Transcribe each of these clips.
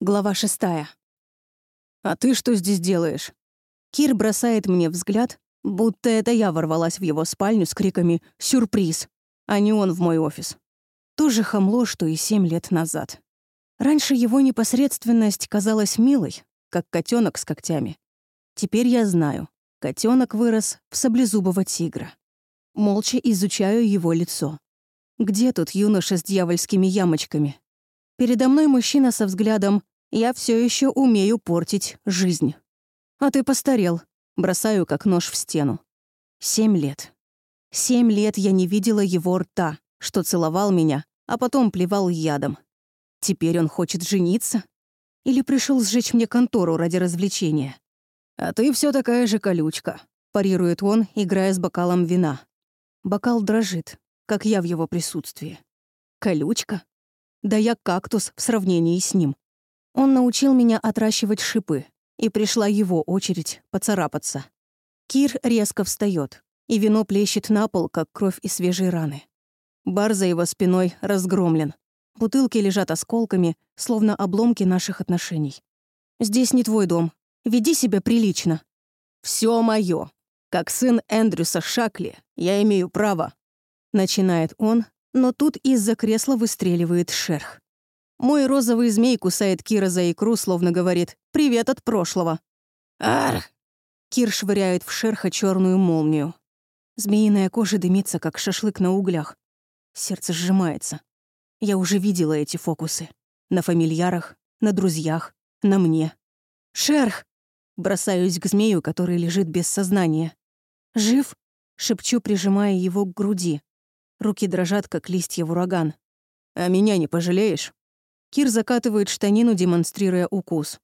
Глава шестая. «А ты что здесь делаешь?» Кир бросает мне взгляд, будто это я ворвалась в его спальню с криками «Сюрприз!», а не он в мой офис. То же хамло, что и семь лет назад. Раньше его непосредственность казалась милой, как котенок с когтями. Теперь я знаю, котенок вырос в саблезубого тигра. Молча изучаю его лицо. Где тут юноша с дьявольскими ямочками? Передо мной мужчина со взглядом «Я все еще умею портить жизнь». «А ты постарел», бросаю как нож в стену. Семь лет. Семь лет я не видела его рта, что целовал меня, а потом плевал ядом. Теперь он хочет жениться? Или пришел сжечь мне контору ради развлечения? «А ты все такая же колючка», — парирует он, играя с бокалом вина. Бокал дрожит, как я в его присутствии. «Колючка? Да я кактус в сравнении с ним. Он научил меня отращивать шипы, и пришла его очередь поцарапаться. Кир резко встает, и вино плещет на пол, как кровь из свежей раны. Бар за его спиной разгромлен. Бутылки лежат осколками, словно обломки наших отношений. «Здесь не твой дом. Веди себя прилично». Все мое. Как сын Эндрюса Шакли, я имею право», — начинает он, но тут из-за кресла выстреливает шерх. Мой розовый змей кусает Кира за икру, словно говорит «Привет от прошлого». «Арх!» Кир швыряет в шерха черную молнию. Змеиная кожа дымится, как шашлык на углях. Сердце сжимается. Я уже видела эти фокусы. На фамильярах, на друзьях, на мне. «Шерх!» Бросаюсь к змею, который лежит без сознания. «Жив?» — шепчу, прижимая его к груди. Руки дрожат, как листья в ураган. «А меня не пожалеешь?» Кир закатывает штанину, демонстрируя укус.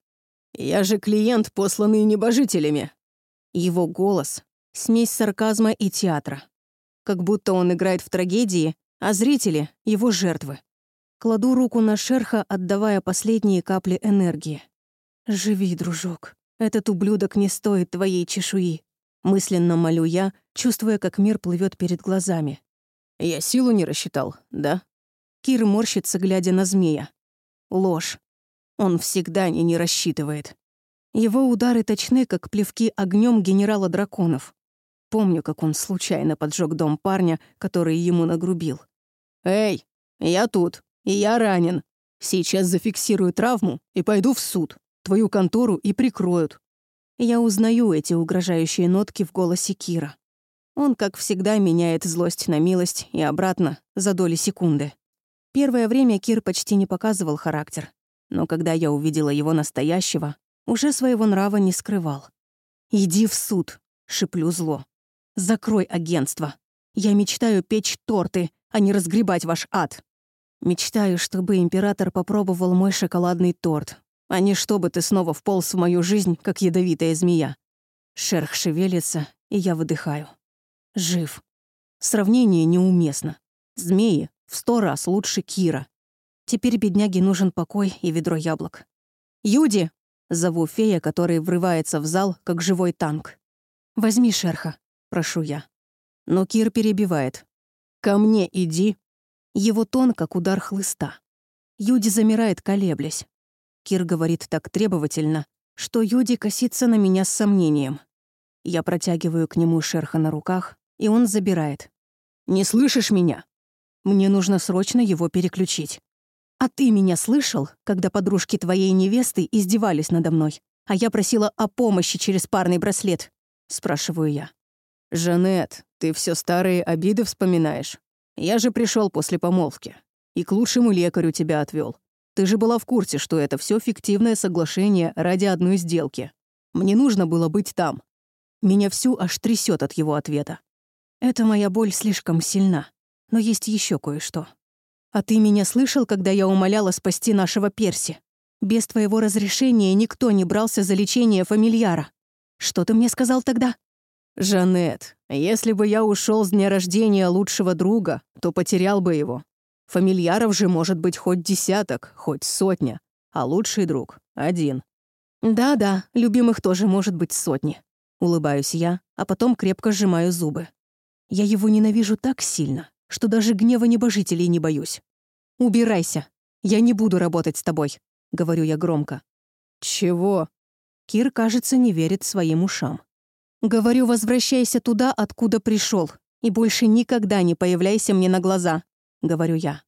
«Я же клиент, посланный небожителями!» Его голос — смесь сарказма и театра. Как будто он играет в трагедии, а зрители — его жертвы. Кладу руку на шерха, отдавая последние капли энергии. «Живи, дружок. Этот ублюдок не стоит твоей чешуи», — мысленно молю я, чувствуя, как мир плывет перед глазами. Я силу не рассчитал, да? Кир морщится, глядя на змея. Ложь. Он всегда не не рассчитывает. Его удары точны, как плевки огнем генерала драконов. Помню, как он случайно поджег дом парня, который ему нагрубил. «Эй, я тут, и я ранен. Сейчас зафиксирую травму и пойду в суд. Твою контору и прикроют». Я узнаю эти угрожающие нотки в голосе Кира. Он, как всегда, меняет злость на милость и обратно за доли секунды. Первое время Кир почти не показывал характер, но когда я увидела его настоящего, уже своего нрава не скрывал. «Иди в суд», — шиплю зло. «Закрой агентство. Я мечтаю печь торты, а не разгребать ваш ад. Мечтаю, чтобы император попробовал мой шоколадный торт, а не чтобы ты снова вполз в мою жизнь, как ядовитая змея». Шерх шевелится, и я выдыхаю. Жив. Сравнение неуместно. Змеи в сто раз лучше Кира. Теперь бедняге нужен покой и ведро яблок. «Юди!» — зову фея, который врывается в зал, как живой танк. «Возьми шерха», — прошу я. Но Кир перебивает. «Ко мне иди». Его тон, как удар хлыста. Юди замирает, колеблясь. Кир говорит так требовательно, что Юди косится на меня с сомнением. Я протягиваю к нему шерха на руках, и он забирает. «Не слышишь меня? Мне нужно срочно его переключить. А ты меня слышал, когда подружки твоей невесты издевались надо мной, а я просила о помощи через парный браслет?» Спрашиваю я. «Жанет, ты все старые обиды вспоминаешь. Я же пришел после помолвки. И к лучшему лекарю тебя отвел. Ты же была в курсе, что это все фиктивное соглашение ради одной сделки. Мне нужно было быть там. Меня всю аж трясет от его ответа. Это моя боль слишком сильна. Но есть еще кое-что. А ты меня слышал, когда я умоляла спасти нашего Перси? Без твоего разрешения никто не брался за лечение фамильяра. Что ты мне сказал тогда? Жанет, если бы я ушел с дня рождения лучшего друга, то потерял бы его. Фамильяров же может быть хоть десяток, хоть сотня, а лучший друг — один. Да-да, любимых тоже может быть сотни. Улыбаюсь я, а потом крепко сжимаю зубы. Я его ненавижу так сильно, что даже гнева небожителей не боюсь. Убирайся. Я не буду работать с тобой. говорю я громко. «Чего?» Кир, кажется, не верит своим ушам. Говорю, возвращайся туда, откуда пришел, и больше никогда не появляйся мне на глаза, говорю я.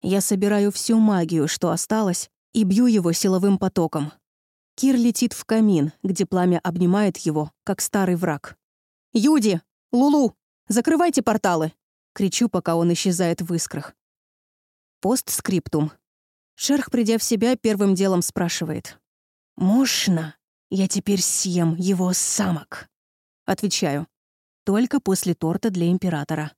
Я собираю всю магию, что осталось, и бью его силовым потоком. Кир летит в камин, где пламя обнимает его, как старый враг. «Юди! Лулу! Закрывайте порталы!» Кричу, пока он исчезает в искрах. Постскриптум. Шерх, придя в себя, первым делом спрашивает. «Можно я теперь съем его самок?» Отвечаю. «Только после торта для императора».